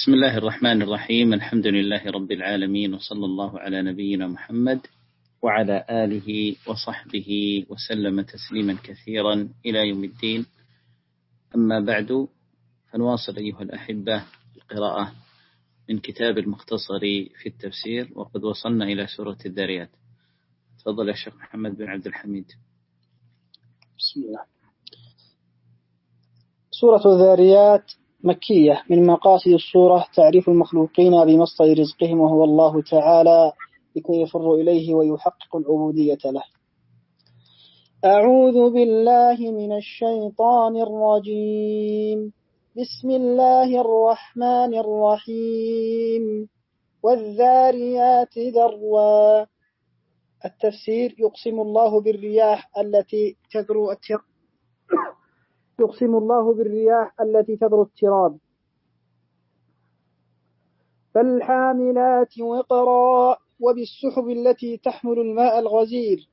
بسم الله الرحمن الرحيم. الحمد لله رب العالمين وصلى الله على نبينا محمد وعلى آله وصحبه وسلم تسليما كثيرا إلى يوم الدين. أما بعد فنواصل أيها الأحبة القراءة من كتاب المختصر في التفسير وقد وصلنا إلى سورة الذاريات تفضل يا شيخ محمد بن عبد الحميد. بسم الله. سورة الذاريات مكية من مقاصد السورة تعريف المخلوقين بمصدر رزقهم وهو الله تعالى لكي يفر إليه ويحقق العبودية له. أعوذ بالله من الشيطان الرجيم. بسم الله الرحمن الرحيم. والذاريات ذروا. التفسير يقسم الله بالرياح التي تذرو يقسم الله بالرياح التي تذر التراب. فالحاملات وقرا وبالسحب التي تحمل الماء الغزير.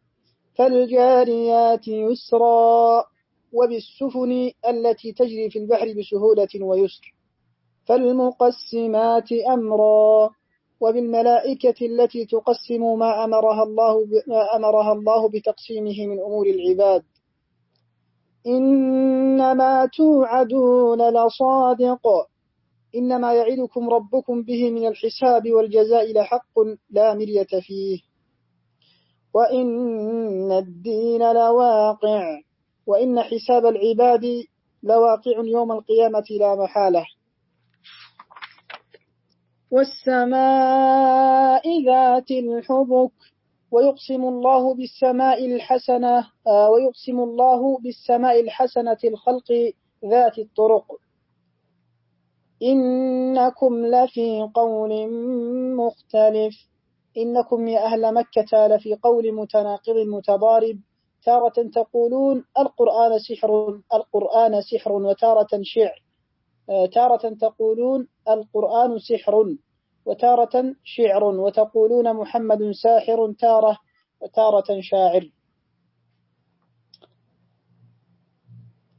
فالجاريات يسرا وبالسفن التي تجري في البحر بسهولة ويسر. فالمقسمات أمرا وبالملائكة التي تقسم ما أمرها الله ما أمرها الله بتقسيمه من أمور العباد. إنما توعدون لصادق. إنما يعدكم ربكم به من الحساب والجزاء لحق لا مرية فيه. وإن الدين لواقع وإن حساب العباد لواقع يوم القيامة لا محالة. والسماء ذات الحبك ويقسم الله بالسماء الحسنة آه، ويقسم الله بالسماء الحسنة الخلق ذات الطرق. إنكم لفي قول مختلف. إنكم يا أهل مكة لفي قول متناقض متضارب. تارة تقولون القرآن سحر القرآن سحر وتارة شعر. آه، تارة تقولون القرآن سحر. وتارة شعر وتقولون محمد ساحر تارة وتارة شاعر.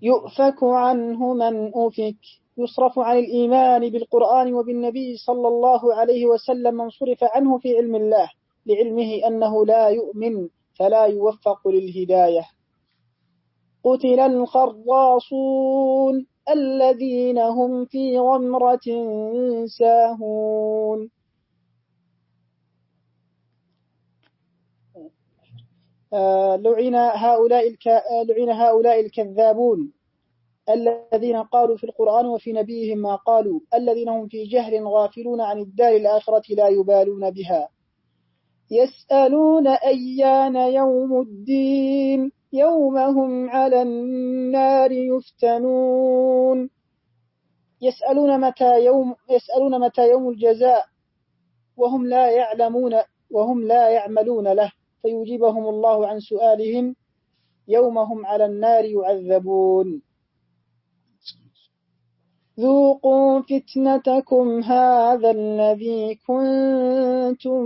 يؤفك عنه من أفك يصرف عن الإيمان بالقرآن وبالنبي صلى الله عليه وسلم من صرف عنه في علم الله لعلمه أنه لا يؤمن فلا يوفق للهداية. قتل الخراصون. الذين هم في غمرة ساهون. آه، لعن هؤلاء لعن هؤلاء الكذابون الذين قالوا في القرآن وفي نبيهم ما قالوا الذين هم في جهل غافلون عن الدار الآخرة لا يبالون بها. يسألون أيان يوم الدين؟ يوم هم على النار يفتنون. يسألون متى يوم يسألون متى يوم الجزاء وهم لا يعلمون وهم لا يعملون له. فيجيبهم الله عن سؤالهم يوم هم على النار يعذبون. ذوقوا فتنتكم هذا الذي كنتم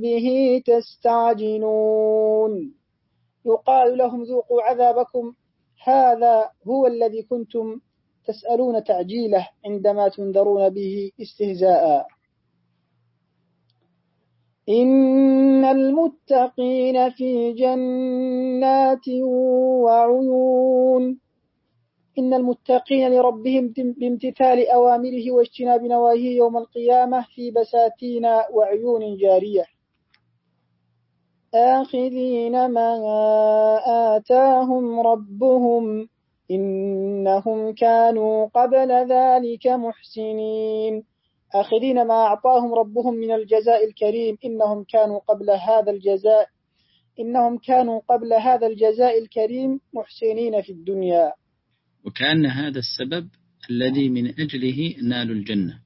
به تستعجلون. يقال لهم ذوقوا عذابكم. هذا هو الذي كنتم تسألون تعجيله عندما تنذرون به استهزاء. إن المتقين في جنات وعيون. إن المتقين لربهم بامتثال أوامره واجتناب نواهيه يوم القيامة في بساتين وعيون جارية. آخذين ما آتاهم ربهم إنهم كانوا قبل ذلك محسنين. آخذين ما أعطاهم ربهم من الجزاء الكريم إنهم كانوا قبل هذا الجزاء إنهم كانوا قبل هذا الجزاء الكريم محسنين في الدنيا. وكأن هذا السبب الذي من أجله نالوا الجنة.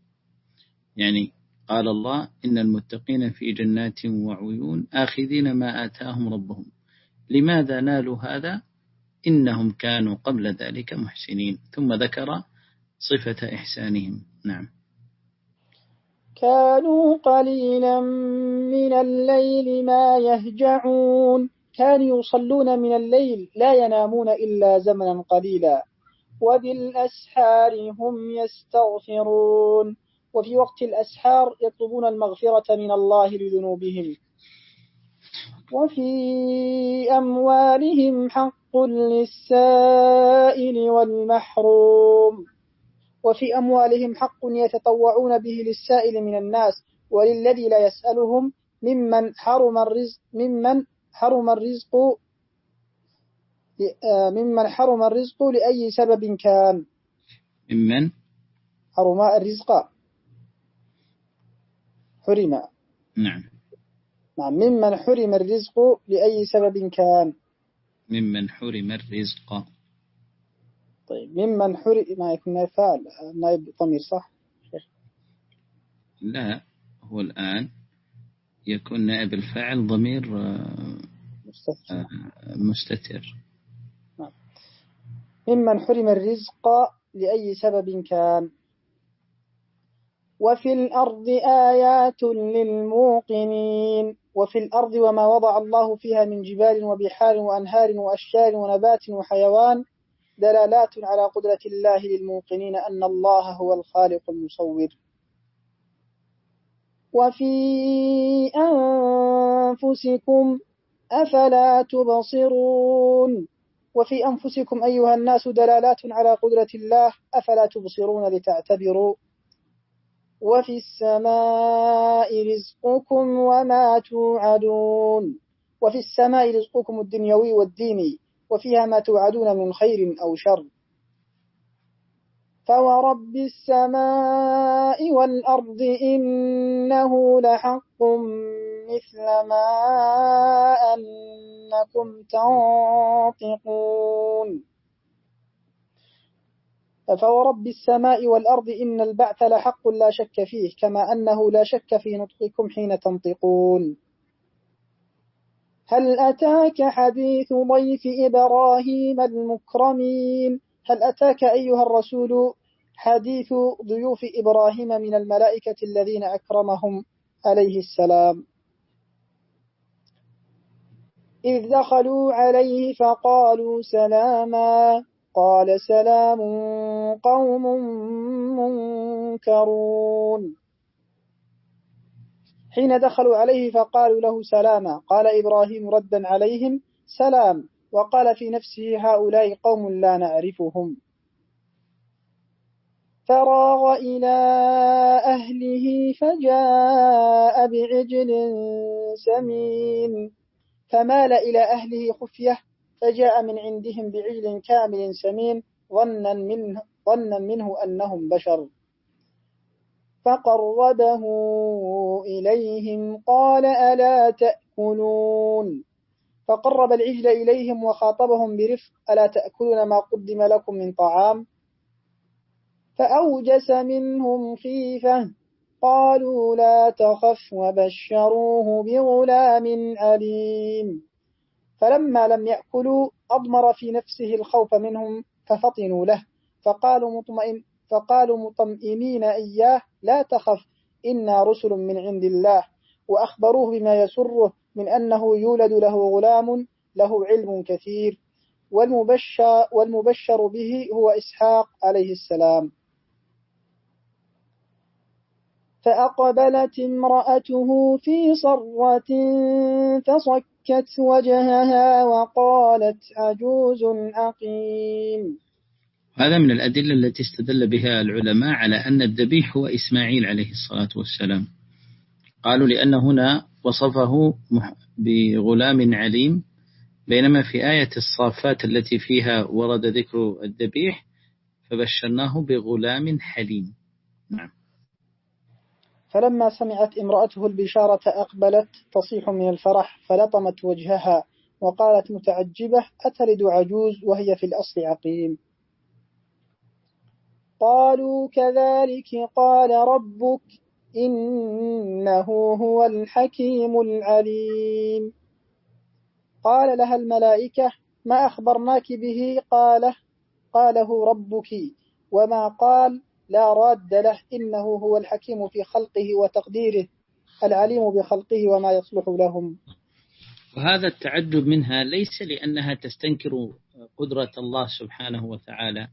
يعني قال الله إن المتقين في جنات وعيون آخذين ما آتاهم ربهم. لماذا نالوا هذا؟ إنهم كانوا قبل ذلك محسنين. ثم ذكر صفة إحسانهم. نعم. كانوا قليلا من الليل ما يهجعون. كانوا يصلون من الليل لا ينامون إلا زمنا قليلا. وبالأسحار هم يستغفرون. وفي وقت الأسحار يطلبون المغفرة من الله لذنوبهم. وفي أموالهم حق للسائل والمحروم. وفي أموالهم حق يتطوعون به للسائل من الناس وللذي لا يسألهم ممن حرم الرزق ممن حرم الرزق ممن حرم الرزق لأي سبب كان. ممن؟ حرم الرزق. حرم. نعم. نعم ممن حرم الرزق لأي سبب كان. ممن حرم الرزق. طيب ممن حرم ما يكون فعل نائب ضمير صح؟ لا هو الآن يكون نائب الفاعل ضمير آه، مستتر, آه، مستتر. نعم. ممن حرم الرزق لأي سبب كان. وفي الأرض آيات للموقنين. وفي الأرض وما وضع الله فيها من جبال وبحار وأنهار وأشجار ونبات وحيوان دلالات على قدرة الله للموقنين أن الله هو الخالق المصور. وفي أنفسكم أفلا تبصرون. وفي أنفسكم أيها الناس دلالات على قدرة الله أفلا تبصرون لتعتبروا. وفي السماء رزقكم وما توعدون. وفي السماء رزقكم الدنيوي والديني وفيها ما توعدون من خير أو شر. فورب السماء والأرض إنه لحق مثل ما أنكم تنطقون. فورب السماء والأرض إن البعث لحق لا شك فيه كما أنه لا شك في نطقكم حين تنطقون. هل أتاك حديث ضيف إبراهيم المكرمين؟ هل أتاك أيها الرسول حديث ضيوف إبراهيم من الملائكة الذين أكرمهم عليه السلام؟ إذ دخلوا عليه فقالوا سلاما قال سلام قوم منكرون. حين دخلوا عليه فقالوا له سلاما قال إبراهيم ردا عليهم سلام. وقال في نفسه هؤلاء قوم لا نعرفهم. فراغ إلى أهله فجاء بعجل سمين. فمال إلى أهله خفية فجاء من عندهم بعجل كامل سمين ظنا منه, ظنا منه أنهم بشر. فقربه إليهم قال ألا تأكلون؟ فقرب العجل إليهم وخاطبهم برفق ألا تأكلون ما قدم لكم من طعام؟ فأوجس منهم خيفة قالوا لا تخف وبشروه بغلام عليم فلما لم يأكلوا أضمر في نفسه الخوف منهم ففطنوا له فقالوا, مطمئن فقالوا مطمئنين إياه لا تخف إنا رسل من عند الله. وأخبروه بما يسره من أنه يولد له غلام له علم كثير. والمبشر, والمبشر به هو إسحاق عليه السلام. فأقبلت امرأته في صرة فصكت وجهها وقالت عجوز أقيم. هذا من الأدلة التي استدل بها العلماء على أن الذبيح هو إسماعيل عليه الصلاة والسلام. قالوا لأن هنا وصفه بغلام عليم بينما في آية الصافات التي فيها ورد ذكر الذبيح فبشرناه بغلام حليم. نعم. فلما سمعت امرأته البشارة أقبلت تصيح من الفرح فلطمت وجهها وقالت متعجبة أتلد عجوز وهي في الأصل عقيم. قالوا كذلك قال ربك إنه هو الحكيم العليم. قال لها الملائكة ما أخبرناك به؟ قال قاله ربك وما قال لا راد له إنه هو الحكيم في خلقه وتقديره العليم بخلقه وما يصلح لهم. وهذا التعجب منها ليس لأنها تستنكر قدرة الله سبحانه وتعالى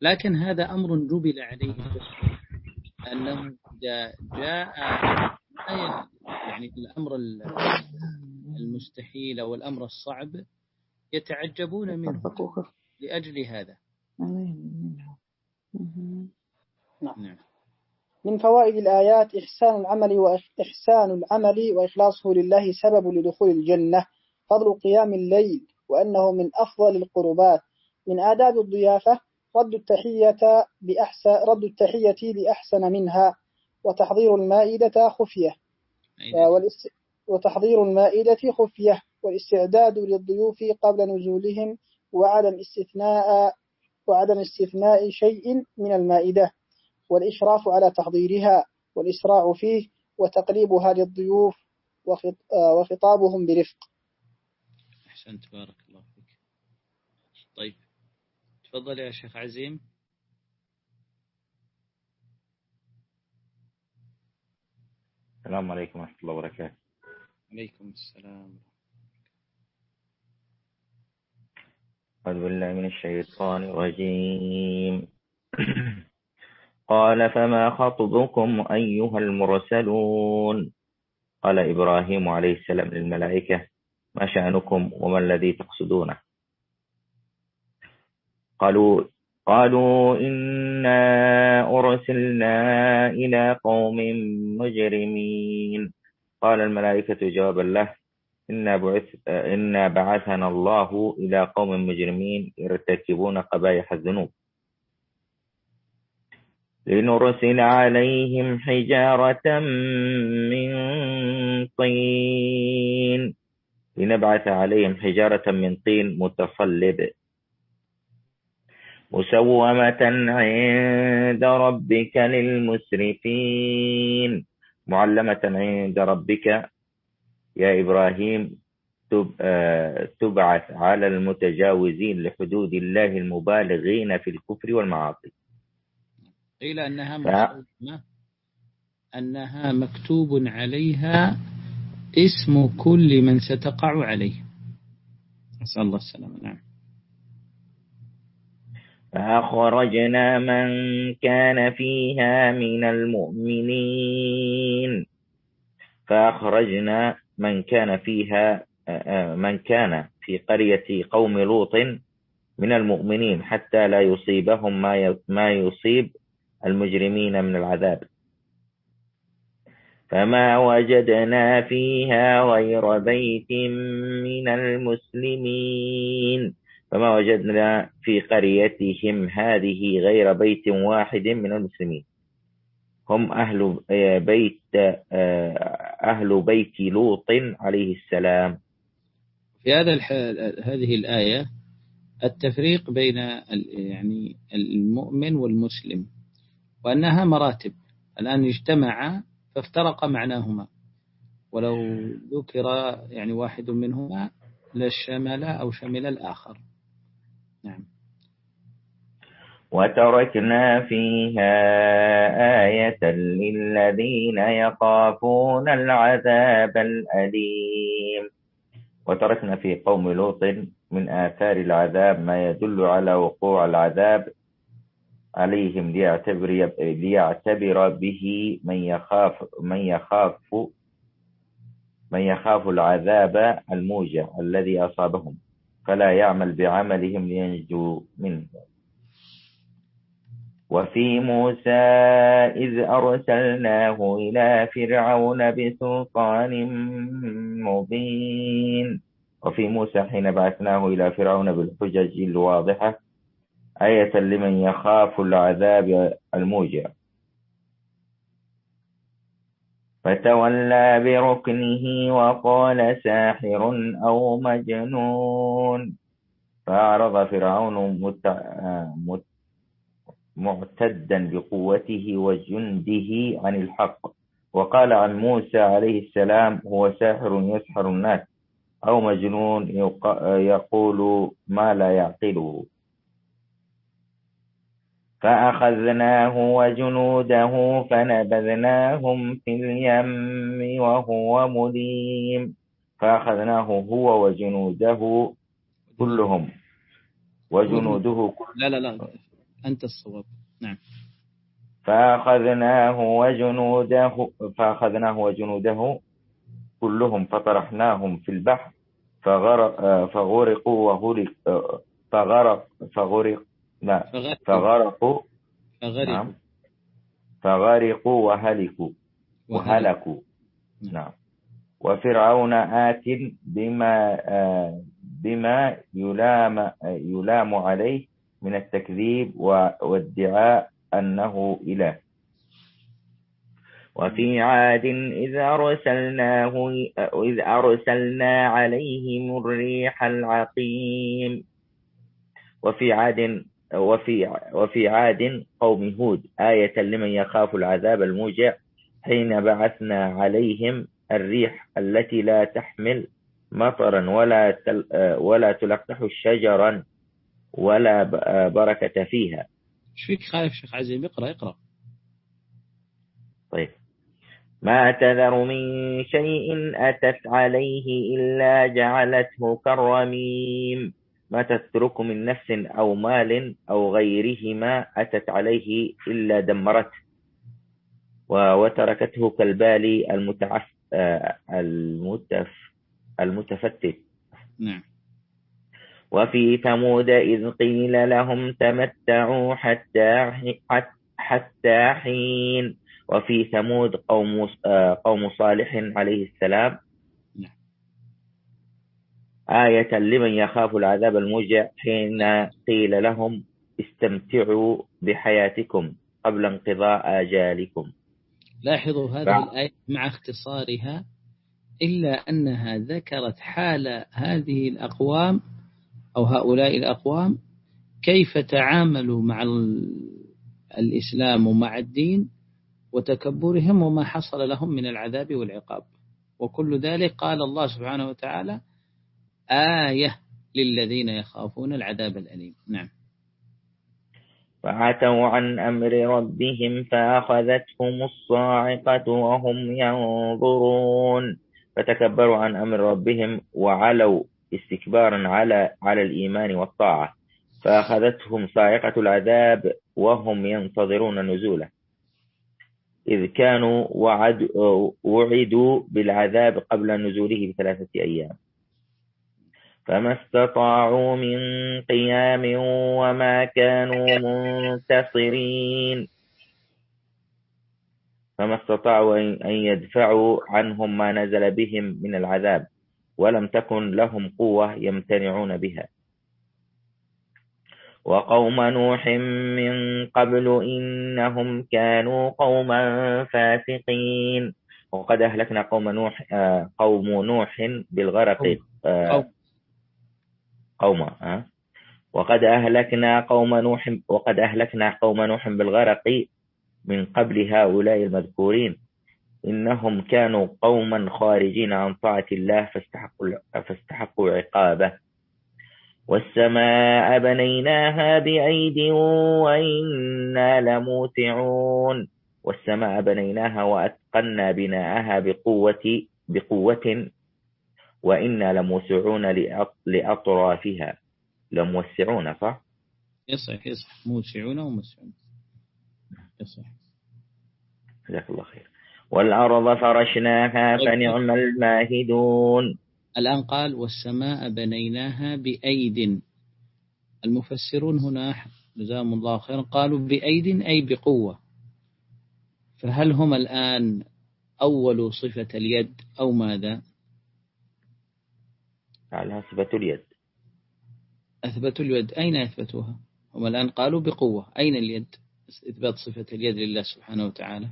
لكن هذا أمر جبل عليه. أنه إذا جاء يعني الأمر المستحيل أو الأمر الصعب يتعجبون منه لأجل هذا. نعم. من فوائد الآيات إحسان العمل وإحسان العمل وإخلاصه لله سبب لدخول الجنة فضل قيام الليل وأنه من أفضل القربات. من آداب الضيافة رد التحية بأحسن رد التحية لأحسن منها وتحضير المائدة خفية. وتحضير المائدة خفية والاستعداد للضيوف قبل نزولهم وعدم استثناء وعدم استثناء شيء من المائدة. والإشراف على تحضيرها والإسراع فيه وتقريبها للضيوف وخطابهم برفق. أحسنت بارك الله فيك. طيب تفضل يا شيخ عزيم. السلام عليكم ورحمة الله وبركاته. عليكم السلام أعوذ بالله من الشيطان الرجيم. قال فما خطبكم أيها المرسلون؟ قال إبراهيم عليه السلام للملائكة ما شأنكم وما الذي تقصدونه؟ قالوا قالوا إنا أرسلنا إلى قوم مجرمين. قال الملائكة جوابا له إنا, بعث إنا بعثنا الله إلى قوم مجرمين يرتكبون قبائح الذنوب. لنرسل عليهم حجارة من طين. لنبعث عليهم حجارة من طين متصلب مسومة عند ربك للمسرفين. معلمة عند ربك. يا إبراهيم تبعث على المتجاوزين لحدود الله المبالغين في الكفر والمعاصي. قيل أنها مسومة أنها مكتوب عليها اسم كل من ستقع عليه. نسأل الله السلامة. نعم. فأخرجنا من كان فيها من المؤمنين. فأخرجنا من كان فيها من كان في قرية قوم لوط من المؤمنين حتى لا يصيبهم ما يصيب المجرمين من العذاب. فما وجدنا فيها غير بيت من المسلمين. فما وجدنا في قريتهم هذه غير بيت واحد من المسلمين. هم أهل بيت أهل بيت لوط عليه السلام. في هذا هذه الآية التفريق بين يعني المؤمن والمسلم. وأنها مراتب. الآن اجتمعا فافترق معناهما. ولو ذكر يعني واحد منهما لشمل أو شمل الآخر. نعم. وتركنا فيها آية للذين يخافون العذاب الأليم. وتركنا في قوم لوط من آثار العذاب ما يدل على وقوع العذاب عليهم ليعتبر, ليعتبر به من يخاف من يخاف من يخاف العذاب الموجع الذي أصابهم فلا يعمل بعملهم لينجو منه. وفي موسى إذ أرسلناه إلى فرعون بسلطان مبين. وفي موسى حين بعثناه إلى فرعون بالحجج الواضحة آية لمن يخاف العذاب الموجع. فتولى بركنه وقال ساحر أو مجنون. فأعرض فرعون معتدا بقوته وجنده عن الحق. وقال عن موسى عليه السلام هو ساحر يسحر الناس أو مجنون يقول ما لا يعقله. فأخذناه وجنوده فنبذناهم في اليم وهو مليم. فأخذناه هو وجنوده كلهم. وجنوده لا لا لا أنت الصواب. نعم. فأخذناه وجنوده فأخذناه وجنوده كلهم فطرحناهم في البحر فغرق فغرقوا وغرق فغرق فغرق لا فغرقوا. فغرقوا. نعم. فغرقوا وهلكوا. وهلكوا. نعم. وفرعون آت بما بما يلام يلام عليه من التكذيب والادعاء أنه إله. وفي عاد إذ أرسلناه إذ أرسلنا عليهم الريح العقيم. وفي عاد وفي وفي عاد قوم هود آية لمن يخاف العذاب الموجع حين بعثنا عليهم الريح التي لا تحمل مطرا ولا تل ولا تلقح شجرا ولا بركة فيها. إيش فيك خايف شيخ عزيز؟ اقرأ اقرأ. طيب. ما تذر من شيء أتت عليه إلا جعلته كالرميم ما تترك من نفس أو مال أو غيرهما أتت عليه إلا دمرته. وتركته كالبالي المتعف المتف المتفتت. نعم. وفي ثمود إذ قيل لهم تمتعوا حتى حتى حين. وفي ثمود قوم قوم صالح عليه السلام. آية لمن يخاف العذاب الموجع حين قيل لهم استمتعوا بحياتكم قبل انقضاء آجالكم. لاحظوا هذه الآية مع اختصارها إلا أنها ذكرت حال هذه الأقوام أو هؤلاء الأقوام كيف تعاملوا مع الإسلام ومع الدين وتكبرهم وما حصل لهم من العذاب والعقاب. وكل ذلك قال الله سبحانه وتعالى آية للذين يخافون العذاب الأليم. نعم. فعتوا عن أمر ربهم فأخذتهم الصاعقة وهم ينظرون. فتكبروا عن أمر ربهم وعلوا استكبارا على على الإيمان والطاعة. فأخذتهم صاعقة العذاب وهم ينتظرون نزوله. إذ كانوا وعد وعدوا بالعذاب قبل نزوله بثلاثة أيام. فما استطاعوا من قيام وما كانوا منتصرين. فما استطاعوا أن يدفعوا عنهم ما نزل بهم من العذاب ولم تكن لهم قوة يمتنعون بها. وقوم نوح من قبل إنهم كانوا قوما فاسقين. وقد أهلكنا قوم نوح آه، قوم نوح بالغرق آه، آه. وقد أهلكنا قوم نوح وقد أهلكنا قوم نوح بالغرق من قبل هؤلاء المذكورين. إنهم كانوا قوما خارجين عن طاعة الله فاستحقوا, فاستحقوا عقابه. والسماء بنيناها بأيد وإنا لموسعون. والسماء بنيناها وأتقنا بناءها بقوة بقوة وإنا لموسعون لأطرافها. لموسعون صح؟ يصح يصح. موسعون وموسعون. يصح. جزاك الله خير. والأرض فرشناها فنعم الماهدون. الآن قال والسماء بنيناها بأيد. المفسرون هنا جزاهم الله خيرا قالوا بأيد أي بقوة. فهل هم الآن أول صفة اليد أو ماذا؟ على صفة اليد. أثبتوا اليد أين أثبتوها هم الآن قالوا بقوة. أين اليد؟ إثبات صفة اليد لله سبحانه وتعالى.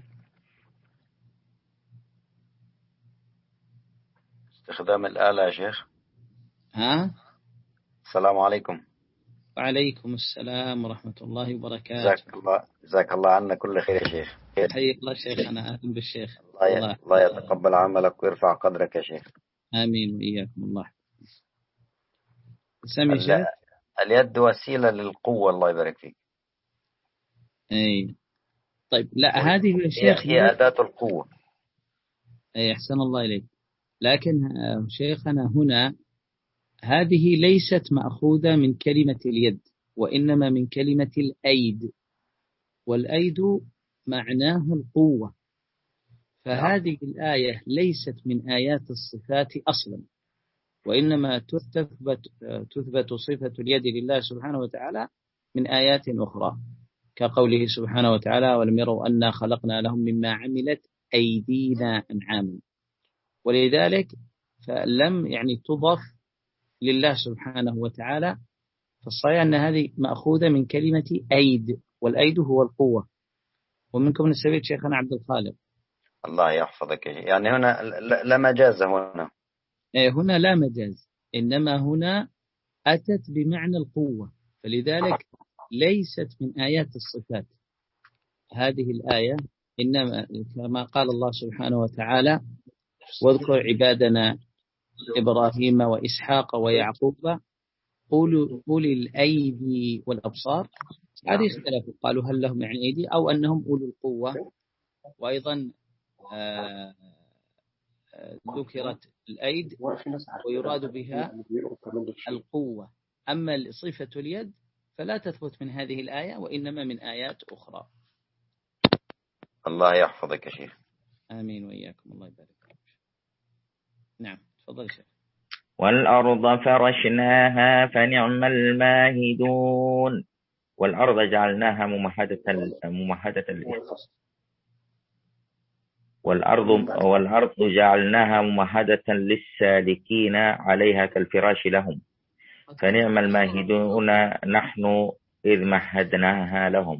استخدام الآلة يا شيخ. ها؟ السلام عليكم. وعليكم السلام ورحمة الله وبركاته. جزاك الله جزاك الله عنا كل خير يا شيخ. حياك الله شيخنا أهلا بالشيخ. الله, الله, الله يتقبل عملك ويرفع قدرك يا شيخ. آمين وإياكم. الله. سامي اليد وسيلة للقوة الله يبارك فيك. أي طيب لا هذه يا شيخ هي, أداة القوة. أي أحسن الله إليك. لكن آه، شيخنا هنا هذه ليست مأخوذة من كلمة اليد وإنما من كلمة الأيد. والأيد معناه القوة. فهذه الآية ليست من آيات الصفات أصلا. وإنما تثبت, تثبت صفة اليد لله سبحانه وتعالى من آيات أخرى كقوله سبحانه وتعالى ولم يروا أنا خلقنا لهم مما عملت أيدينا أنعاما ولذلك فلم يعني تضف لله سبحانه وتعالى فالصحيح أن هذه مأخوذة من كلمة أيد والأيد هو القوة. ومنكم السبيل شيخنا عبد الخالق. الله يحفظك. يعني هنا لا مجاز هنا. هنا لا مجاز إنما هنا أتت بمعنى القوة. فلذلك ليست من آيات الصفات هذه الآية إنما كما قال الله سبحانه وتعالى واذكر عبادنا إبراهيم وإسحاق ويعقوب أولي الأيدي والأبصار. هذه اختلفوا قالوا هل لهم يعني أيدي أو أنهم أولو القوة. وأيضا آه، آه، ذكرت الأيد ويراد بها القوة. أما صفة اليد فلا تثبت من هذه الآية وإنما من آيات أخرى. الله يحفظك يا شيخ. آمين وإياكم. الله يبارك نعم تفضل شيخ. والأرض فرشناها فنعم الماهدون. والأرض جعلناها ممهدة ممهدة والأرض والأرض جعلناها ممهدة للسالكين عليها كالفراش لهم. فنعم الماهدون نحن إذ مهدناها لهم.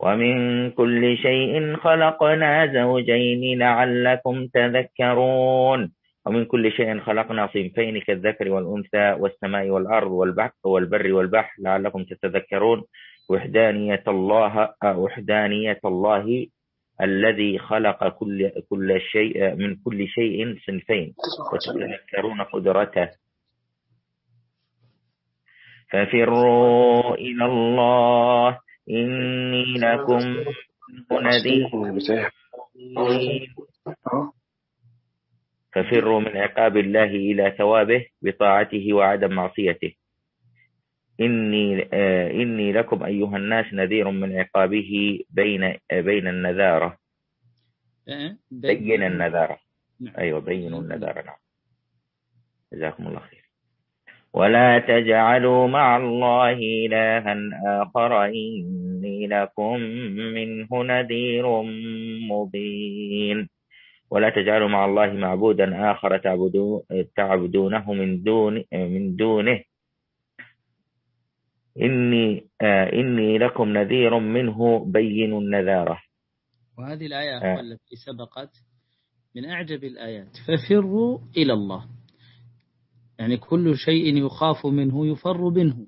ومن كل شيء خلقنا زوجين لعلكم تذكرون. ومن كل شيء خلقنا صنفين كالذكر والأنثى والسماء والأرض والبحر والبر والبحر لعلكم تتذكرون. وحدانية الله وحدانية الله الذي خلق كل كل شيء من كل شيء صنفين. وتتذكرون قدرته. ففروا إلى الله. إني لكم نذير. ففروا من عقاب الله إلى ثوابه بطاعته وعدم معصيته. إني آه إني لكم أيها الناس نذير من عقابه بين بين النذارة. آه، بين النذارة. نعم. أيوة بينوا النذارة. نعم. جزاكم الله خير. ولا تجعلوا مع الله إلها آخر إني لكم منه نذير مبين. ولا تجعلوا مع الله معبودا آخر تعبدونه من دون من دونه. إني آه إني لكم نذير منه بين النذارة. وهذه الآية آه. التي سبقت من أعجب الآيات. ففروا إلى الله. يعني كل شيء يخاف منه يفر منه.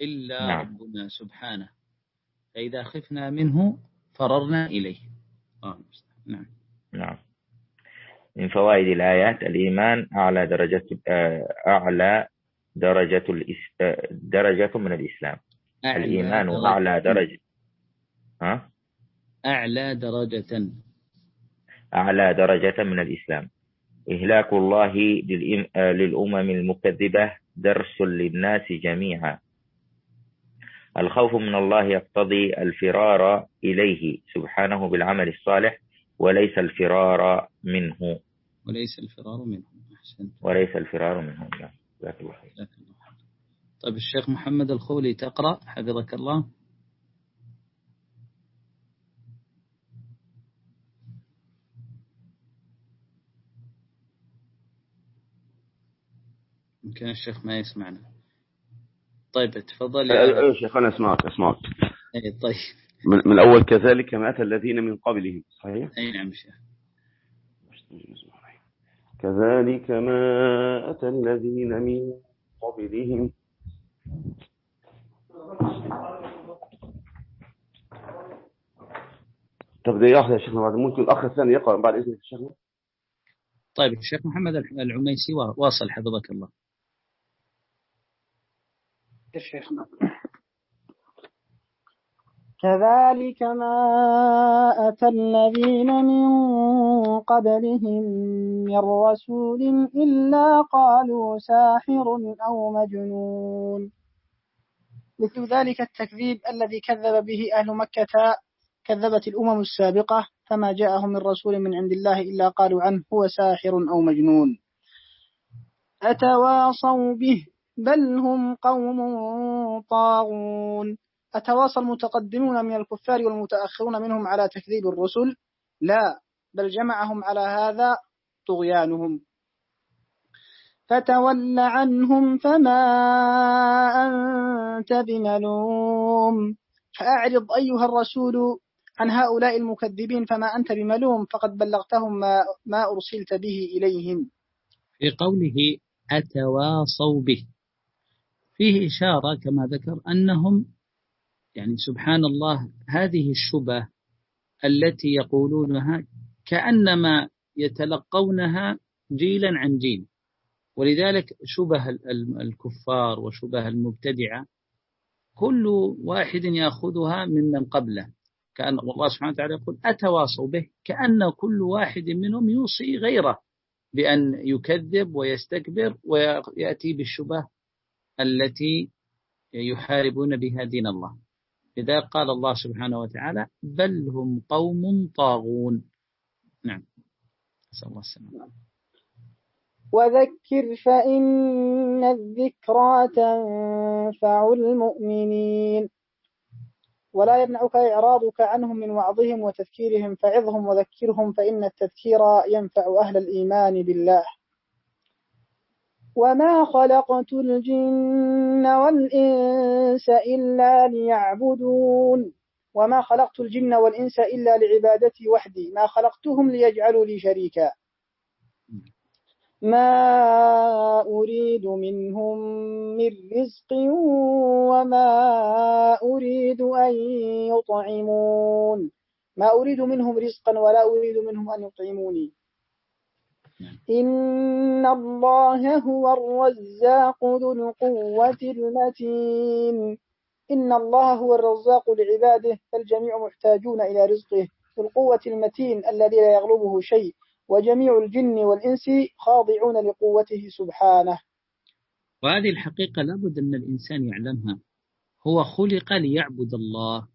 إلا نعم. ربنا سبحانه. فإذا خفنا منه فررنا إليه. آه. نعم. نعم. من فوائد الآيات الإيمان أعلى درجة أعلى درجة درجة من الإسلام. أعلى الإيمان درجة. أعلى درجة. ها؟ أعلى درجة. أعلى درجة من الإسلام. إهلاك الله للأمم المكذبة درس للناس جميعا. الخوف من الله يقتضي الفرار إليه. سبحانه بالعمل الصالح. وليس الفرار منه. وليس الفرار منه. أحسنت. وليس الفرار منه. لا جزاك الله خير. طيب الشيخ محمد الخولي تقرأ؟ حفظك الله. يمكن الشيخ ما يسمعنا. طيب تفضل يا شيخ أنا أسمعك أسمعك. أي طيب. من, من الأول كذلك ما أتى الذين من قبلهم صحيح؟ أي نعم شيخ. كذلك ما أتى الذين من قبلهم. طب دي واحدة يا شيخنا بعد ممكن الأخ الثاني يقرأ بعد إذنك يا شيخنا. طيب الشيخ محمد العميسي واصل حفظك الله. يا شيخنا. كذلك ما أتى الذين من قبلهم من رسول إلا قالوا ساحر أو مجنون. مثل ذلك التكذيب الذي كذب به أهل مكة كذبت الأمم السابقة فما جاءهم من رسول من عند الله إلا قالوا عنه هو ساحر أو مجنون. أتواصوا به بل هم قوم طاغون. أتواصى المتقدمون من الكفار والمتأخرون منهم على تكذيب الرسل؟ لا بل جمعهم على هذا طغيانهم. فتول عنهم فما أنت بملوم. فأعرض أيها الرسول عن هؤلاء المكذبين فما أنت بملوم فقد بلغتهم ما, ما أرسلت به إليهم. في قوله أتواصوا به فيه إشارة كما ذكر أنهم يعني سبحان الله هذه الشبه التي يقولونها كأنما يتلقونها جيلا عن جيل. ولذلك شبه الكفار وشبه المبتدعة كل واحد يأخذها ممن قبله. كأن الله سبحانه وتعالى يقول أتواصوا به؟ كأن كل واحد منهم يوصي غيره بأن يكذب ويستكبر ويأتي بالشبه التي يحاربون بها دين الله. لذا قال الله سبحانه وتعالى بل هم قوم طاغون. نعم. نسأل الله السلامة. وذكر فإن الذكرى تنفع المؤمنين. ولا يمنعك إعراضك عنهم من وعظهم وتذكيرهم فعظهم وذكرهم فإن التذكير ينفع أهل الإيمان بالله. وما خلقت الجن والإنس إلا ليعبدون وما خلقت الجن والإنس إلا لعبادتي وحدي ما خلقتهم ليجعلوا لي شريكا ما أريد منهم من رزق وما أريد أن يطعمون ما أريد منهم رزقا ولا أريد منهم أن يطعموني إن الله هو الرزاق ذو القوة المتين. إن الله هو الرزاق لعباده فالجميع محتاجون إلى رزقه. ذو القوة المتين الذي لا يغلبه شيء وجميع الجن والإنس خاضعون لقوته سبحانه. وهذه الحقيقة لابد أن الإنسان يعلمها. هو خلق ليعبد الله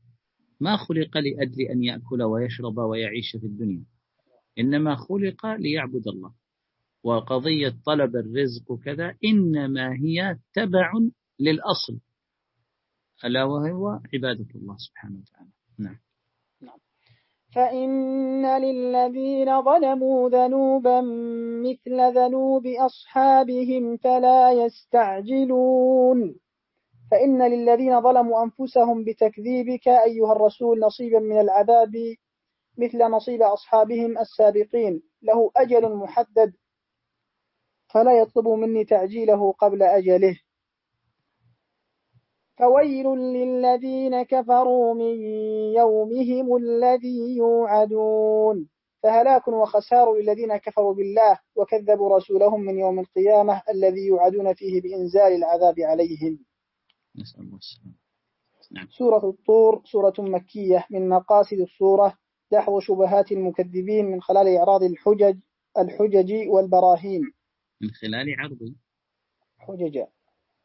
ما خلق لأجل أن يأكل ويشرب ويعيش في الدنيا. إنما خلق ليعبد الله. وقضية طلب الرزق وكذا إنما هي تبع للأصل. ألا وهو عبادة الله سبحانه وتعالى. نعم. فإن للذين ظلموا ذنوبا مثل ذنوب أصحابهم فلا يستعجلون. فإن للذين ظلموا أنفسهم بتكذيبك أيها الرسول نصيبا من العذاب مثل نصيب أصحابهم السابقين. له أجل محدد فلا يطلب مني تعجيله قبل أجله. فويل للذين كفروا من يومهم الذي يوعدون. فهلاك وخسار للذين كفروا بالله وكذبوا رسولهم من يوم القيامة الذي يوعدون فيه بإنزال العذاب عليهم. نسأل الله نعم. سورة الطور سورة مكية من مقاصد السورة دحض شبهات المكذبين من خلال إعراض الحجج الحجج والبراهين. من خلال عرض. حجج.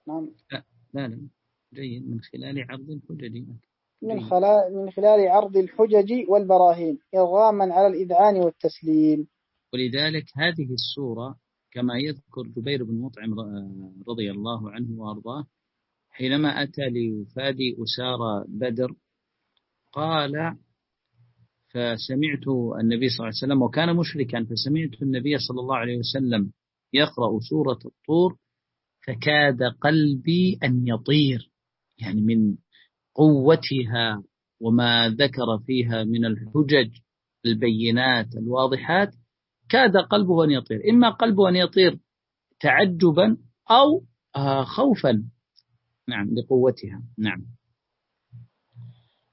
نعم. لا لا, لا. جيد. من خلال عرض الحجج. من خلال من خلال عرض الحجج والبراهين إرغاما على الإذعان والتسليم. ولذلك هذه السورة كما يذكر جبير بن مطعم رضي الله عنه وأرضاه حينما أتى ليفادي أسارى بدر قال فسمعت النبي صلى الله عليه وسلم وكان مشركا فسمعت النبي صلى الله عليه وسلم يقرأ سورة الطور فكاد قلبي أن يطير يعني من قوتها وما ذكر فيها من الحجج البينات الواضحات كاد قلبه أن يطير. إما قلبه أن يطير تعجبا أو آه، خوفا. نعم لقوتها. نعم.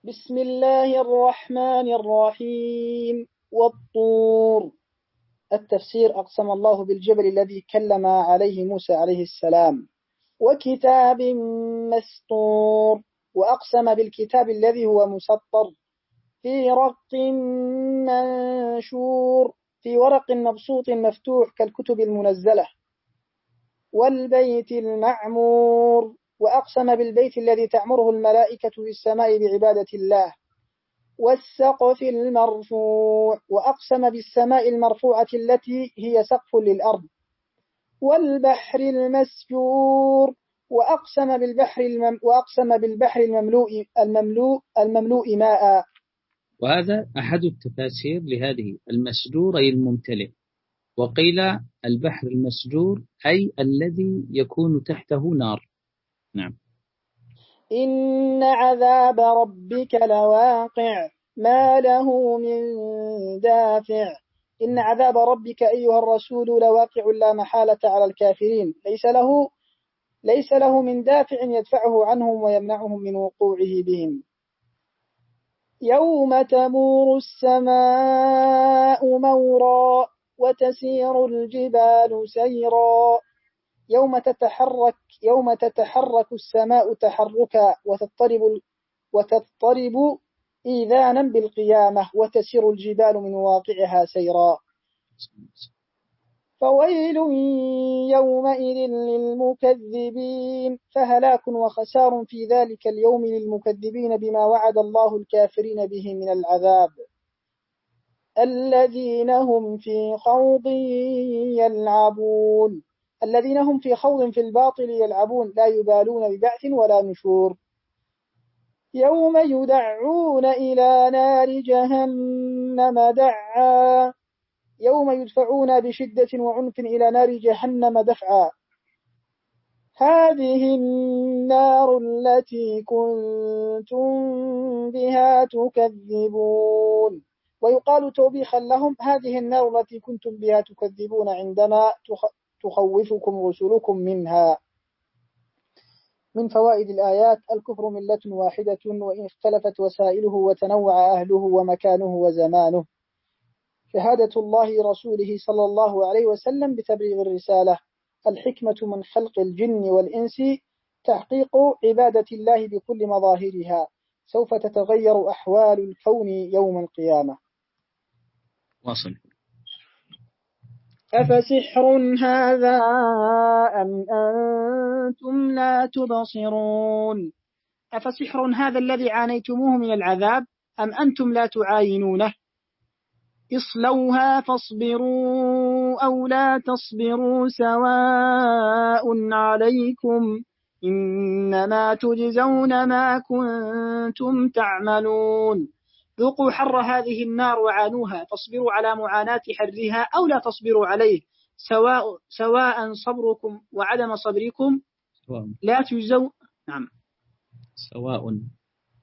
بسم الله الرحمن الرحيم. والطور. التفسير أقسم الله بالجبل الذي كلم عليه موسى عليه السلام وكتاب مسطور وأقسم بالكتاب الذي هو مسطر في رق منشور في ورق مبسوط مفتوح كالكتب المنزلة والبيت المعمور وأقسم بالبيت الذي تعمره الملائكة في السماء بعبادة الله. والسقف المرفوع وأقسم بالسماء المرفوعة التي هي سقف للأرض والبحر المسجور وأقسم بالبحر المم وأقسم بالبحر المملوء المملوء المملوء ماء. وهذا أحد التفاسير لهذه المسجور أي الممتلئ. وقيل البحر المسجور أي الذي يكون تحته نار. نعم. إن عذاب ربك لواقع ما له من دافع إن عذاب ربك أيها الرسول لواقع لا محالة على الكافرين. ليس له ليس له من دافع يدفعه عنهم ويمنعهم من وقوعه بهم. يوم تمور السماء مورا وتسير الجبال سيرا يوم تتحرك يوم تتحرك السماء تحركا وتضطرب وتضطرب إيذانا بالقيامة وتسير الجبال من واقعها سيرا. فويل يومئذ للمكذبين. فهلاك وخسار في ذلك اليوم للمكذبين بما وعد الله الكافرين به من العذاب. الذين هم في خوض يلعبون. الذين هم في خوض في الباطل يلعبون لا يبالون ببعث ولا نشور. يوم يدعون إلى نار جهنم دعا. يوم يدفعون بشدة وعنف إلى نار جهنم دفعا. هذه النار التي كنتم بها تكذبون. ويقال توبيخا لهم هذه النار التي كنتم بها تكذبون عندما تخوفكم رسلكم منها. من فوائد الآيات الكفر ملة واحدة وإن اختلفت وسائله وتنوع أهله ومكانه وزمانه. شهادة الله رسوله صلى الله عليه وسلم بتبليغ الرسالة. الحكمة من خلق الجن والإنس تحقيق عبادة الله بكل مظاهرها. سوف تتغير أحوال الكون يوم القيامة. واصل. أفسحر هذا أم أنتم لا تبصرون أفسحر هذا الذي عانيتموه من العذاب أم أنتم لا تعاينونه اصلوها فاصبروا أو لا تصبروا سواء عليكم إنما تجزون ما كنتم تعملون ذوقوا حر هذه النار وعانوها فاصبروا على معاناة حرها أو لا تصبروا عليه. سواء سواء صبركم وعدم صبركم لا تجزون نعم. سواء.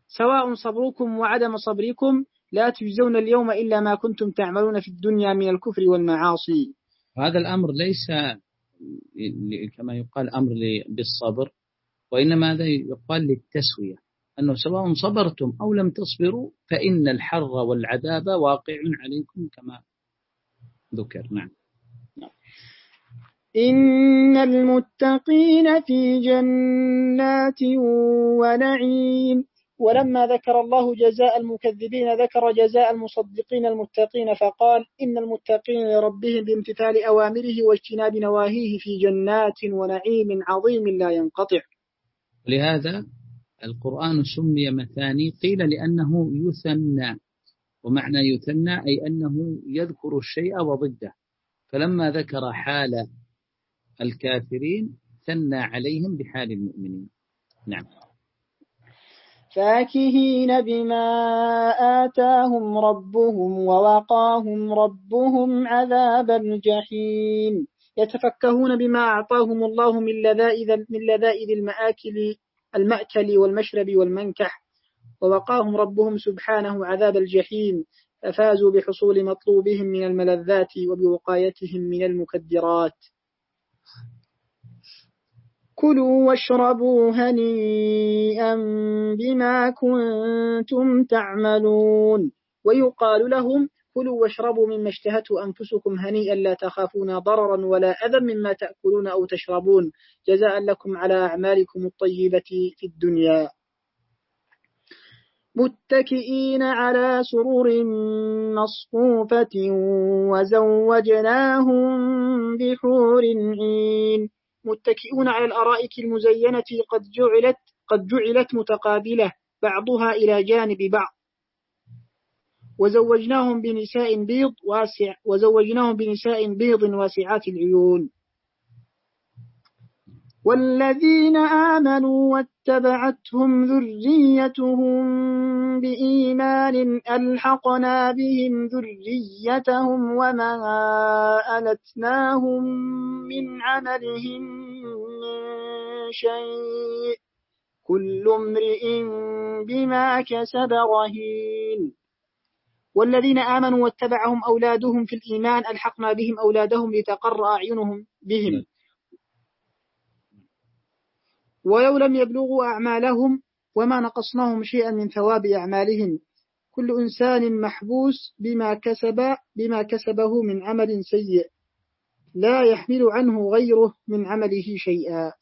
سواء صبركم وعدم صبركم لا تجزون اليوم إلا ما كنتم تعملون في الدنيا من الكفر والمعاصي. هذا الأمر ليس كما يقال أمر بالصبر وإنما هذا يقال للتسوية. أنه سواء صبرتم أو لم تصبروا فإن الحر والعذاب واقع عليكم كما ذكر. نعم. إن المتقين في جنات ونعيم. ولما ذكر الله جزاء المكذبين ذكر جزاء المصدقين المتقين فقال إن المتقين لربهم بامتثال أوامره واجتناب نواهيه في جنات ونعيم عظيم لا ينقطع. لهذا القرآن سمي مثاني قيل لأنه يثنى ومعنى يثنى أي أنه يذكر الشيء وضده. فلما ذكر حال الكافرين ثنى عليهم بحال المؤمنين. نعم. فاكهين بما آتاهم ربهم ووقاهم ربهم عذاب الجحيم. يتفكهون بما أعطاهم الله من لذائذ, من لذائذ المآكل المأكل والمشرب والمنكح ووقاهم ربهم سبحانه عذاب الجحيم ففازوا بحصول مطلوبهم من الملذات وبوقايتهم من المكدرات. كلوا واشربوا هنيئا بما كنتم تعملون. ويقال لهم كلوا واشربوا مما اشتهته أنفسكم هنيئا لا تخافون ضررا ولا أذى مما تأكلون أو تشربون. جزاء لكم على أعمالكم الطيبة في الدنيا. متكئين على سرور مصفوفة وزوجناهم بحور عين. متكئون على الأرائك المزينة قد جعلت قد جعلت متقابلة بعضها إلى جانب بعض. وزوجناهم بنساء بيض واسع وزوجناهم بنساء بيض واسعات العيون. والذين آمنوا واتبعتهم ذريتهم بإيمان ألحقنا بهم ذريتهم وما ألتناهم من عملهم من شيء. كل امرئ بما كسب رهين. والذين آمنوا واتبعهم أولادهم في الإيمان ألحقنا بهم أولادهم لتقر أعينهم بهم. ولو لم يبلغوا أعمالهم وما نقصناهم شيئا من ثواب أعمالهم كل إنسان محبوس بما كسب بما كسبه من عمل سيء. لا يحمل عنه غيره من عمله شيئا.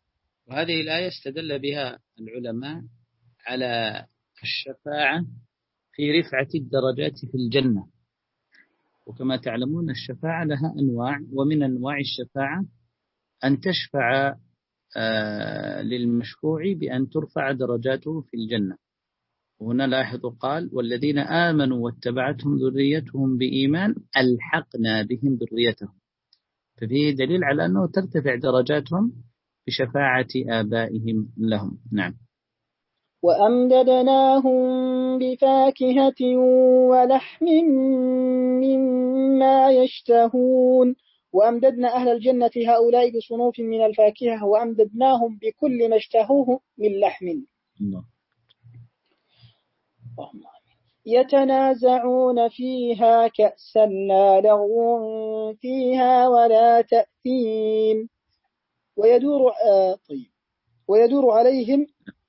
وهذه الآية استدل بها العلماء على الشفاعة في رفعة الدرجات في الجنة. وكما تعلمون الشفاعة لها أنواع ومن أنواع الشفاعة أن تشفع آه، للمشفوع بأن ترفع درجاته في الجنة. وهنا لاحظوا قال والذين آمنوا واتبعتهم ذريتهم بإيمان ألحقنا بهم ذريتهم. ففيه دليل على أنه ترتفع درجاتهم بشفاعة آبائهم لهم. نعم. وأمددناهم بفاكهة ولحم مما يشتهون. وأمددنا أهل الجنة هؤلاء بصنوف من الفاكهة وأمددناهم بكل ما اشتهوه من لحم. يتنازعون فيها كأسا لا لغو فيها ولا تأثيم. ويدور آه طيب. ويدور عليهم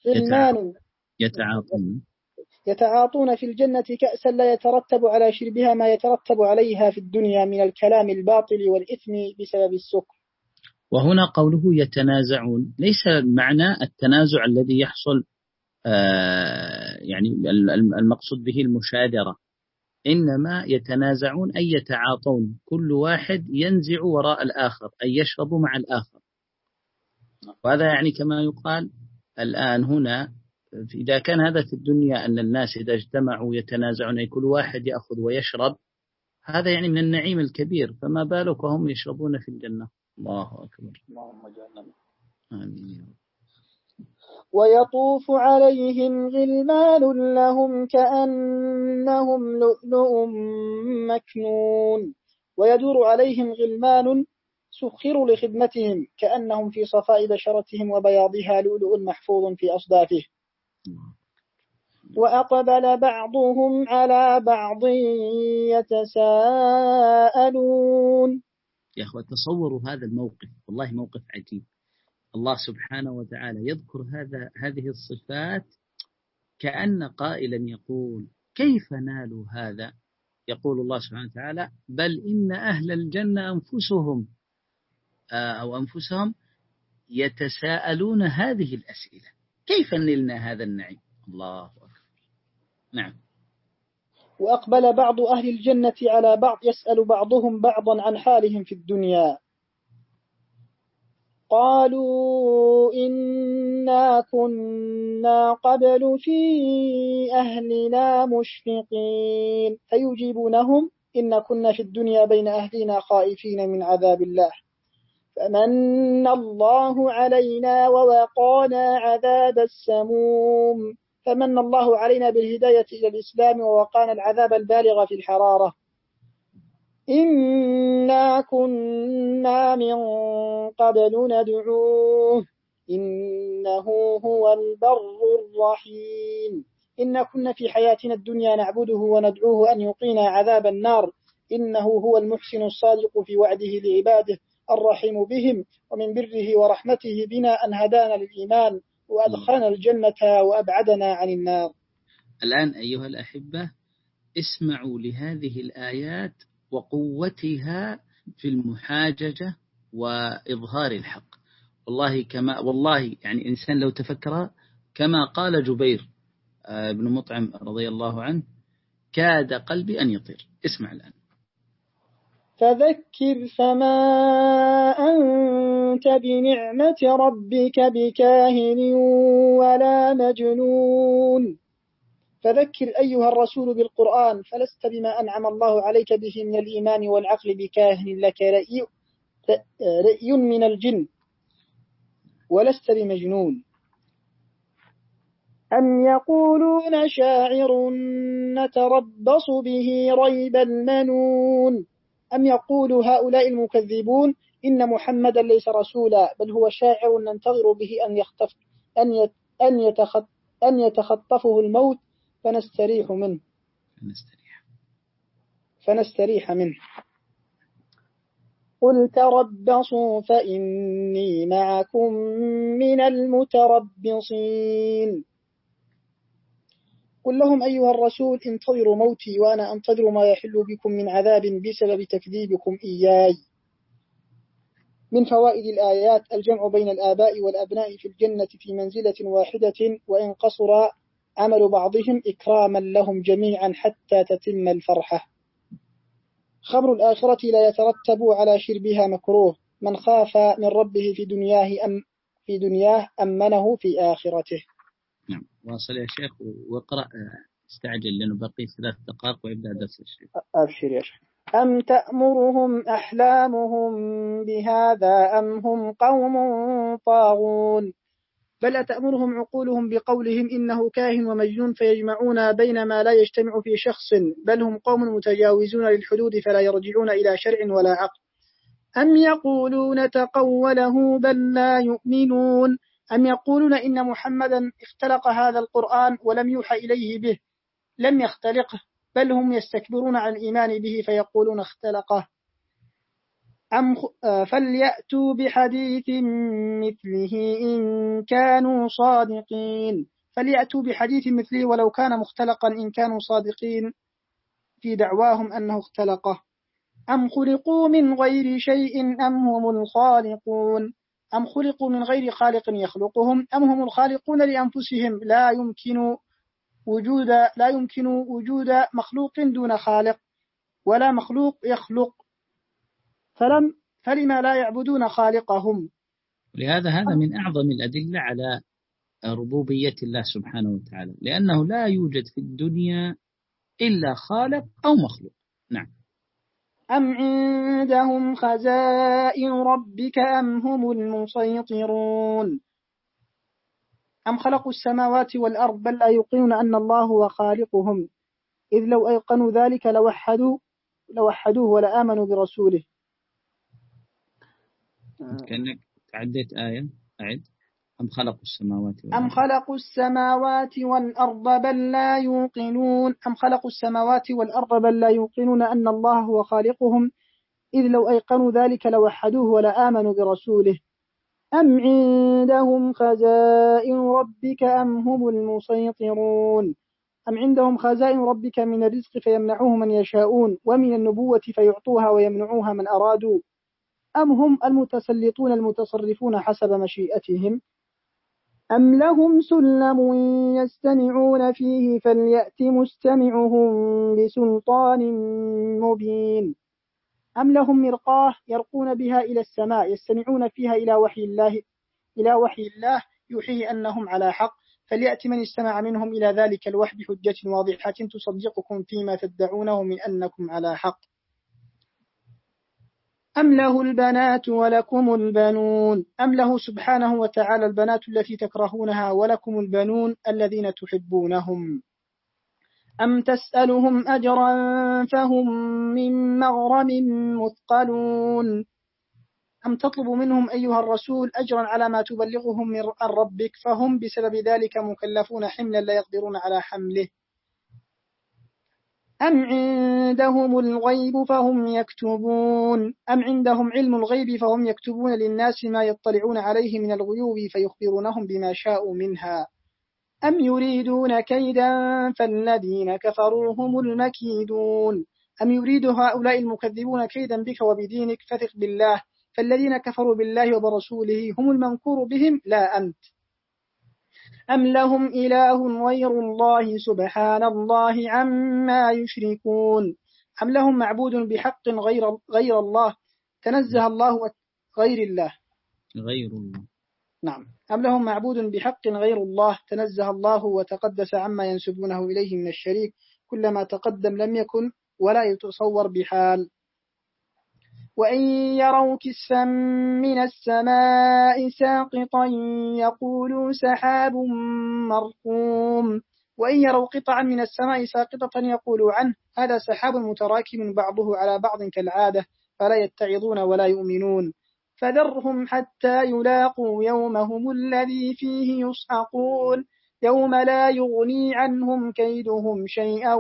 غلمان. يتعاطون. يتعاطون في الجنة كأسا لا يترتب على شربها ما يترتب عليها في الدنيا من الكلام الباطل والإثم بسبب السكر. وهنا قوله يتنازعون. ليس معنى التنازع الذي يحصل آه يعني المقصود به المشادرة. إنما يتنازعون أي يتعاطون. كل واحد ينزع وراء الآخر أي يشرب مع الآخر. وهذا يعني كما يقال الآن هنا إذا كان هذا في الدنيا أن الناس إذا اجتمعوا يتنازعون كل واحد يأخذ ويشرب هذا يعني من النعيم الكبير فما بالك وهم يشربون في الجنة؟ الله أكبر. اللهم جعلنا آمين. ويطوف عليهم غلمان لهم كأنهم لؤلؤ مكنون. ويدور عليهم غلمان سخروا لخدمتهم كأنهم في صفاء بشرتهم وبياضها لؤلؤ محفوظ في أصدافه. وأقبل بعضهم على بعض يتساءلون. يا أخوة تصوروا هذا الموقف. والله موقف عجيب. الله سبحانه وتعالى يذكر هذا هذه الصفات كأن قائلا يقول كيف نالوا هذا؟ يقول الله سبحانه وتعالى بل إن أهل الجنة أنفسهم آه، أو أنفسهم يتساءلون هذه الأسئلة. كيف نلنا هذا النعيم؟ الله أكبر. نعم. وأقبل بعض أهل الجنة على بعض يسأل بعضهم بعضا عن حالهم في الدنيا. قالوا إنا كنا قبل في أهلنا مشفقين. فيجيبونهم إن كنا في الدنيا بين أهلنا خائفين من عذاب الله. فمن الله علينا ووقانا عذاب السموم. فمن الله علينا بالهداية إلى الإسلام ووقانا العذاب البالغ في الحرارة. إنا كنا من قبل ندعوه. إنه هو البر الرحيم. إنا كنا في حياتنا الدنيا نعبده وندعوه أن يقينا عذاب النار. إنه هو المحسن الصادق في وعده لعباده. الرحيم بهم ومن بره ورحمته بنا أن هدانا للإيمان وأدخلنا الجنة وأبعدنا عن النار. الآن أيها الأحبة اسمعوا لهذه الآيات وقوتها في المحاججة وإظهار الحق. والله كما والله يعني إنسان لو تفكر كما قال جبير آه، بن مطعم رضي الله عنه كاد قلبي أن يطير. اسمع الآن. فذكر فما أنت بنعمة ربك بكاهن ولا مجنون. فذكر أيها الرسول بالقرآن فلست بما أنعم الله عليك به من الإيمان والعقل بكاهن لك رأي, رأي من الجن ولست بمجنون. أم يقولون شاعر نتربص به ريب المنون. أم يقول هؤلاء المكذبون إن محمدا ليس رسولا بل هو شاعر ننتظر به أن يختف أن أن يتخط أن يتخطفه الموت فنستريح منه. فنستريح. فنستريح منه. قل تربصوا فإني معكم من المتربصين. قل لهم أيها الرسول انتظروا موتي وأنا أنتظر ما يحل بكم من عذاب بسبب تكذيبكم إياي. من فوائد الآيات الجمع بين الآباء والأبناء في الجنة في منزلة واحدة وإن قصر عمل بعضهم إكراما لهم جميعا حتى تتم الفرحة. خبر الآخرة لا يترتب على شربها مكروه. من خاف من ربه في دنياه أم في دنياه أمنه في آخرته. واصل يا شيخ واقرأ استعجل لأنه بقي ثلاث دقائق ويبدأ درس الشيخ أبشر يا شيخ. أم تأمرهم أحلامهم بهذا أم هم قوم طاغون؟ بل أتأمرهم عقولهم بقولهم إنه كاهن ومجنون فيجمعون بين ما لا يجتمع في شخص بل هم قوم متجاوزون للحدود فلا يرجعون إلى شرع ولا عقل. أم يقولون تقوله بل لا يؤمنون؟ أم يقولون إن محمدا اختلق هذا القرآن ولم يوحى إليه به؟ لم يختلقه بل هم يستكبرون عن الإيمان به فيقولون اختلقه. أم فليأتوا بحديث مثله إن كانوا صادقين. فليأتوا بحديث مثله ولو كان مختلقا إن كانوا صادقين في دعواهم أنه اختلقه. أم خلقوا من غير شيء أم هم الخالقون؟ أم خلقوا من غير خالق يخلقهم؟ أم هم الخالقون لأنفسهم؟ لا يمكن وجود لا يمكن وجود مخلوق دون خالق ولا مخلوق يخلق. فلم فلما لا يعبدون خالقهم؟ لهذا هذا من أعظم الأدلة على ربوبية الله سبحانه وتعالى لأنه لا يوجد في الدنيا إلا خالق أو مخلوق. نعم. أم عندهم خزائن ربك أم هم المسيطرون أم خلقوا السماوات والأرض بل لا يوقنون أن الله هو خالقهم إذ لو أيقنوا ذلك لوحدوا لوحدوه ولآمنوا برسوله. كأنك تعديت آية أعد. أم خلقوا السماوات والأرض؟ أم خلقوا السماوات والأرض بل لا يوقنون. أم خلقوا السماوات والأرض بل لا يوقنون أن الله هو خالقهم. إذ لو أيقنوا ذلك لوحدوه ولآمنوا برسوله. أم عندهم خزائن ربك أم هم المسيطرون؟ أم عندهم خزائن ربك من الرزق فيمنعوه من يشاءون ومن النبوة فيعطوها ويمنعوها من أرادوا. أم هم المتسلطون المتصرفون حسب مشيئتهم؟ أم لهم سلم يستمعون فيه فليأت مستمعهم بسلطان مبين أم لهم مرقاه يرقون بها إلى السماء يستمعون فيها إلى وحي الله إلى وحي الله يوحيه أنهم على حق. فليأت من استمع منهم إلى ذلك الوحي بحجة واضحة تصدقكم فيما تدعونه من أنكم على حق. أم له البنات ولكم البنون؟ أم له سبحانه وتعالى البنات التي تكرهونها ولكم البنون الذين تحبونهم؟ أم تسألهم أجرا فهم من مغرم مثقلون؟ أم تطلب منهم أيها الرسول أجرا على ما تبلغهم من ربك فهم بسبب ذلك مكلفون حملا لا يقدرون على حمله؟ أم عندهم الغيب فهم يكتبون أم عندهم علم الغيب فهم يكتبون للناس ما يطلعون عليه من الغيوب فيخبرونهم بما شاءوا منها أم يريدون كيدا فالذين كفروا هم المكيدون أم يريد هؤلاء المكذبون كيدا بك وبدينك فثق بالله فالذين كفروا بالله وبرسوله هم المنكور بهم لا أنت أم لهم إله غير الله سبحان الله عما يشركون أم لهم معبود بحق غير, غير الله تنزه الله غير الله. غير الله. نعم. أم لهم معبود بحق غير الله تنزه الله وتقدس عما ينسبونه إليه من الشريك كلما تقدم لم يكن ولا يتصور بحال. وإن يروا كسفا من السماء ساقطا يقولوا سحاب مرقوم وإن يروا قطعا من السماء ساقطة يقولوا عنه هذا سحاب متراكم بعضه على بعض كالعادة فلا يتعظون ولا يؤمنون فذرهم حتى يلاقوا يومهم الذي فيه يصعقون يوم لا يغني عنهم كيدهم شيئا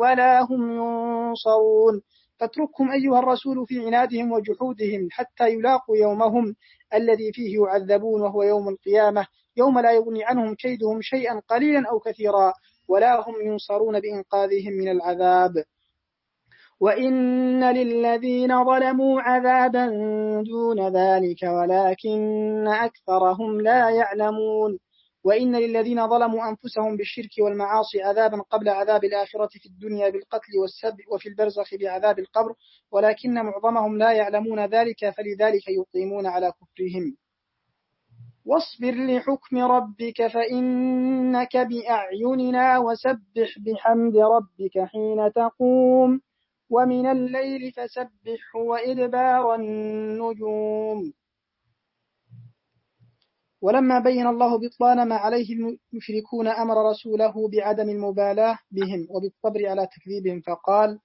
ولا هم ينصرون فاتركهم أيها الرسول في عنادهم وجحودهم حتى يلاقوا يومهم الذي فيه يعذبون وهو يوم القيامة. يوم لا يغني عنهم كيدهم شيئا قليلا أو كثيرا ولا هم ينصرون بإنقاذهم من العذاب. وإن للذين ظلموا عذابا دون ذلك ولكن أكثرهم لا يعلمون. وإن للذين ظلموا أنفسهم بالشرك والمعاصي عذابا قبل عذاب الآخرة في الدنيا بالقتل والسب وفي البرزخ بعذاب القبر ولكن معظمهم لا يعلمون ذلك فلذلك يقيمون على كفرهم. واصبر لحكم ربك فإنك بأعيننا وسبح بحمد ربك حين تقوم. ومن الليل فسبحه وإدبار النجوم. ولما بين الله بطلان ما عليه المشركون أمر رسوله بعدم المبالاة بهم وبالصبر على تكذيبهم فقال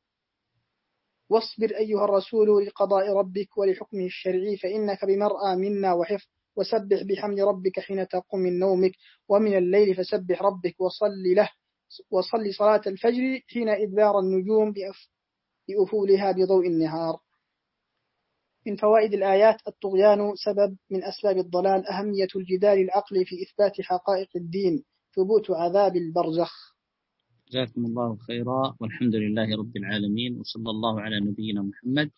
واصبر أيها الرسول لقضاء ربك ولحكمه الشرعي فإنك بمرأى منا وحفظ وسبح بحمد ربك حين تقوم من نومك ومن الليل فسبح ربك وصل له وصل صلاة الفجر حين إدبار النجوم بأفولها بضوء النهار. من فوائد الآيات الطغيان سبب من أسباب الضلال أهمية الجدال العقلي في إثبات حقائق الدين ثبوت عذاب البرزخ. جزاكم الله خيرا والحمد لله رب العالمين وصلى الله على نبينا محمد